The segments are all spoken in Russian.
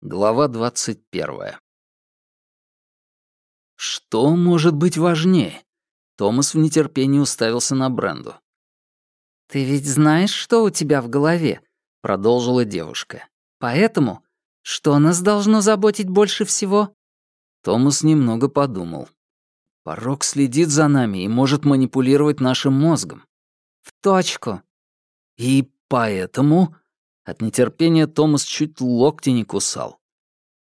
Глава 21. Что может быть важнее? Томас в нетерпении уставился на Бренду. «Ты ведь знаешь, что у тебя в голове?» — продолжила девушка. «Поэтому, что нас должно заботить больше всего?» Томас немного подумал. «Порог следит за нами и может манипулировать нашим мозгом». «В точку». «И поэтому...» От нетерпения Томас чуть локти не кусал.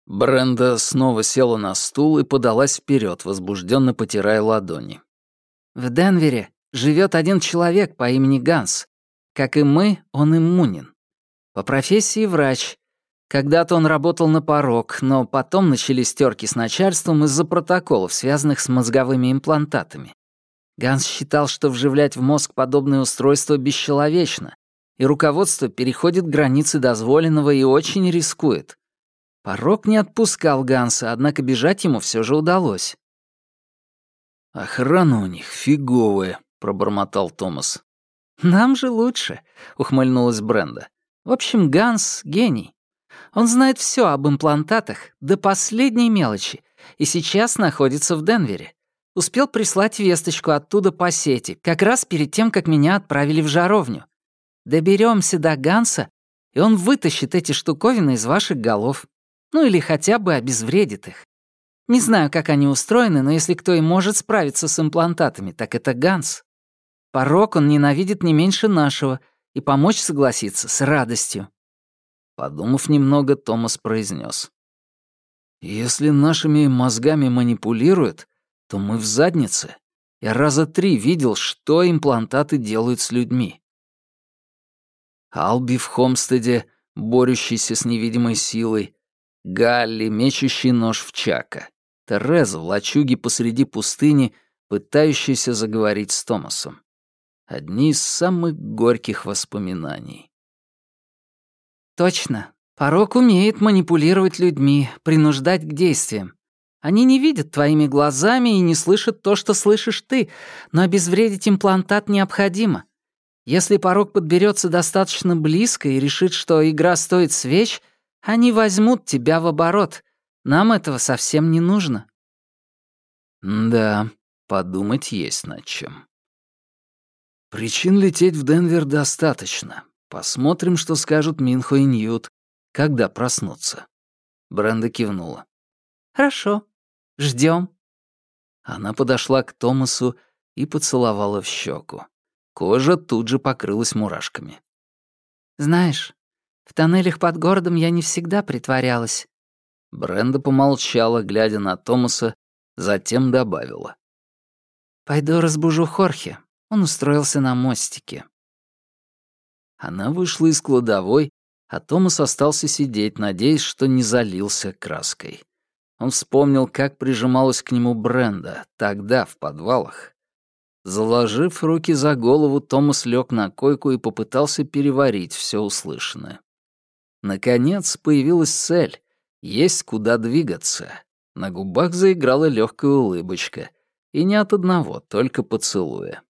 Бренда снова села на стул и подалась вперед, возбужденно потирая ладони. «В Денвере живет один человек по имени Ганс. Как и мы, он иммунен. По профессии врач. Когда-то он работал на порог, но потом начались терки с начальством из-за протоколов, связанных с мозговыми имплантатами. Ганс считал, что вживлять в мозг подобное устройство бесчеловечно, и руководство переходит границы дозволенного и очень рискует. Порог не отпускал Ганса, однако бежать ему все же удалось. «Охрана у них фиговая», — пробормотал Томас. «Нам же лучше», — ухмыльнулась Бренда. «В общем, Ганс — гений. Он знает все об имплантатах до последней мелочи и сейчас находится в Денвере. Успел прислать весточку оттуда по сети, как раз перед тем, как меня отправили в жаровню. Доберемся до Ганса, и он вытащит эти штуковины из ваших голов. Ну или хотя бы обезвредит их. Не знаю, как они устроены, но если кто и может справиться с имплантатами, так это Ганс. Порог он ненавидит не меньше нашего, и помочь согласится с радостью. Подумав немного, Томас произнес: «Если нашими мозгами манипулируют, то мы в заднице. Я раза три видел, что имплантаты делают с людьми. Алби в Хомстеде, борющийся с невидимой силой, Галли, мечущий нож в Чака, Тереза в лачуге посреди пустыни, пытающаяся заговорить с Томасом. Одни из самых горьких воспоминаний. «Точно. Порок умеет манипулировать людьми, принуждать к действиям. Они не видят твоими глазами и не слышат то, что слышишь ты, но обезвредить имплантат необходимо. Если порог подберется достаточно близко и решит, что игра стоит свеч, они возьмут тебя в оборот. Нам этого совсем не нужно». «Да, подумать есть над чем». «Причин лететь в Денвер достаточно. Посмотрим, что скажут Минхо и Ньют, когда проснутся». Бренда кивнула. «Хорошо. Ждем. Она подошла к Томасу и поцеловала в щеку. Кожа тут же покрылась мурашками. «Знаешь, в тоннелях под городом я не всегда притворялась». Бренда помолчала, глядя на Томаса, затем добавила. «Пойду разбужу Хорхе. Он устроился на мостике». Она вышла из кладовой, а Томас остался сидеть, надеясь, что не залился краской. Он вспомнил, как прижималась к нему Бренда тогда, в подвалах, Заложив руки за голову, Томас лег на койку и попытался переварить все услышанное. Наконец появилась цель — есть куда двигаться. На губах заиграла легкая улыбочка. И не от одного, только поцелуя.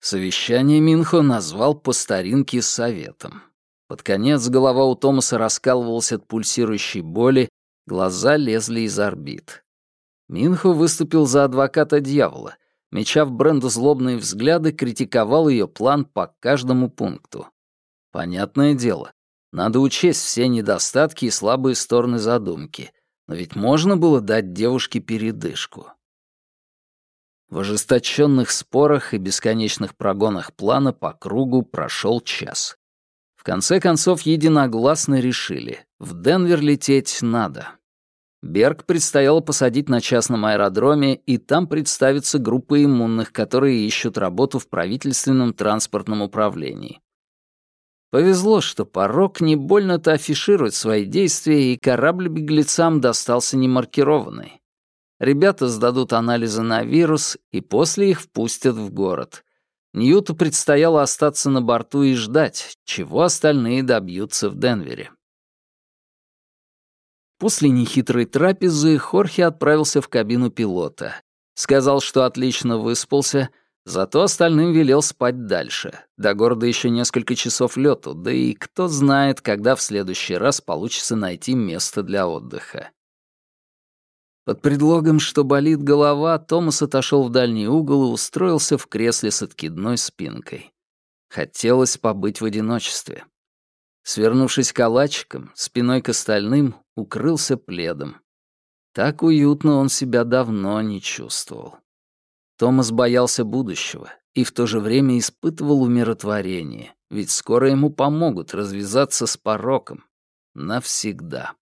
Совещание Минхо назвал по старинке советом. Под конец голова у Томаса раскалывалась от пульсирующей боли, глаза лезли из орбит. Минхо выступил за адвоката дьявола, меча в Бренду злобные взгляды, критиковал ее план по каждому пункту. Понятное дело, надо учесть все недостатки и слабые стороны задумки, но ведь можно было дать девушке передышку. В ожесточенных спорах и бесконечных прогонах плана по кругу прошел час. В конце концов, единогласно решили, в Денвер лететь надо. Берг предстояло посадить на частном аэродроме, и там представится группа иммунных, которые ищут работу в правительственном транспортном управлении. Повезло, что порог не больно-то афиширует свои действия, и корабль беглецам достался немаркированный. Ребята сдадут анализы на вирус, и после их впустят в город. Ньюту предстояло остаться на борту и ждать, чего остальные добьются в Денвере. После нехитрой трапезы Хорхе отправился в кабину пилота. Сказал, что отлично выспался, Зато остальным велел спать дальше. До города еще несколько часов лету, да и кто знает, когда в следующий раз получится найти место для отдыха. Под предлогом, что болит голова, Томас отошел в дальний угол и устроился в кресле с откидной спинкой. Хотелось побыть в одиночестве. Свернувшись калачиком, спиной к остальным, укрылся пледом. Так уютно он себя давно не чувствовал. Томас боялся будущего и в то же время испытывал умиротворение, ведь скоро ему помогут развязаться с пороком. Навсегда.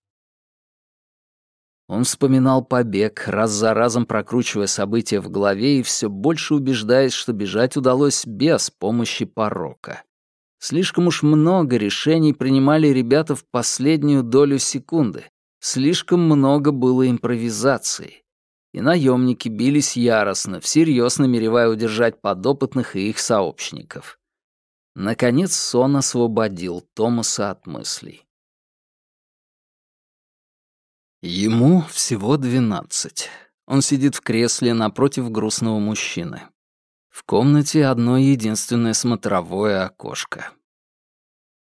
Он вспоминал побег, раз за разом прокручивая события в голове и все больше убеждаясь, что бежать удалось без помощи порока. Слишком уж много решений принимали ребята в последнюю долю секунды. Слишком много было импровизации и наемники бились яростно, всерьез намеревая удержать подопытных и их сообщников. Наконец сон освободил Томаса от мыслей. Ему всего двенадцать. Он сидит в кресле напротив грустного мужчины. В комнате одно единственное смотровое окошко.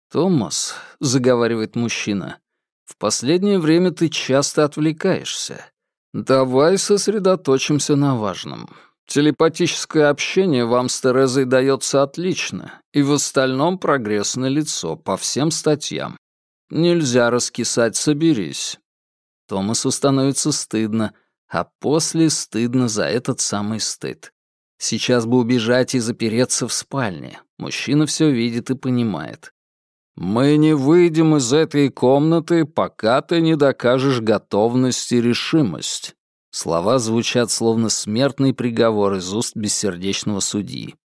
«Томас», — заговаривает мужчина, — «в последнее время ты часто отвлекаешься. Давай сосредоточимся на важном. Телепатическое общение вам с Терезой дается отлично, и в остальном прогресс на лицо по всем статьям. Нельзя раскисать, соберись. Томасу становится стыдно, а после стыдно за этот самый стыд. Сейчас бы убежать и запереться в спальне. Мужчина все видит и понимает. «Мы не выйдем из этой комнаты, пока ты не докажешь готовность и решимость». Слова звучат словно смертный приговор из уст бессердечного судьи.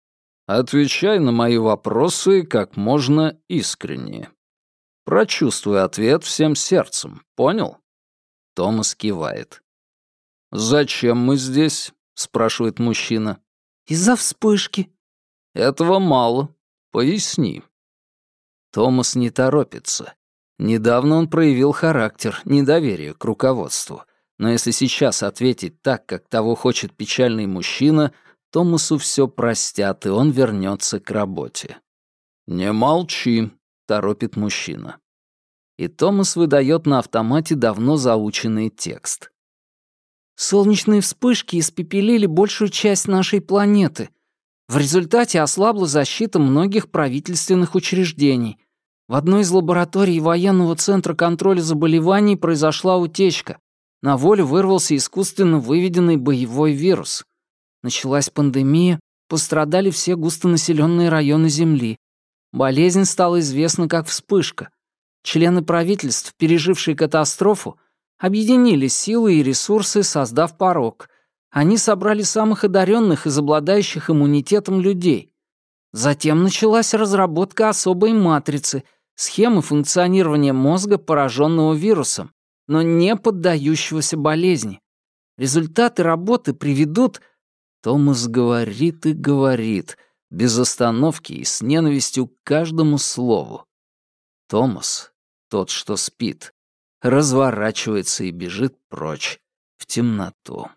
«Отвечай на мои вопросы как можно искреннее. Прочувствуй ответ всем сердцем, понял?» Томас кивает. «Зачем мы здесь?» — спрашивает мужчина. «Из-за вспышки». «Этого мало. Поясни». Томас не торопится. Недавно он проявил характер, недоверие к руководству. Но если сейчас ответить так, как того хочет печальный мужчина, Томасу все простят, и он вернется к работе. «Не молчи», — торопит мужчина. И Томас выдает на автомате давно заученный текст. «Солнечные вспышки испепелили большую часть нашей планеты. В результате ослабла защита многих правительственных учреждений. В одной из лабораторий военного центра контроля заболеваний произошла утечка. На волю вырвался искусственно выведенный боевой вирус. Началась пандемия, пострадали все густонаселенные районы Земли. Болезнь стала известна как вспышка. Члены правительств, пережившие катастрофу, объединили силы и ресурсы, создав порог. Они собрали самых одаренных из обладающих иммунитетом людей. Затем началась разработка особой матрицы — схемы функционирования мозга, пораженного вирусом, но не поддающегося болезни. Результаты работы приведут... Томас говорит и говорит, без остановки и с ненавистью к каждому слову. Томас, тот, что спит, разворачивается и бежит прочь в темноту.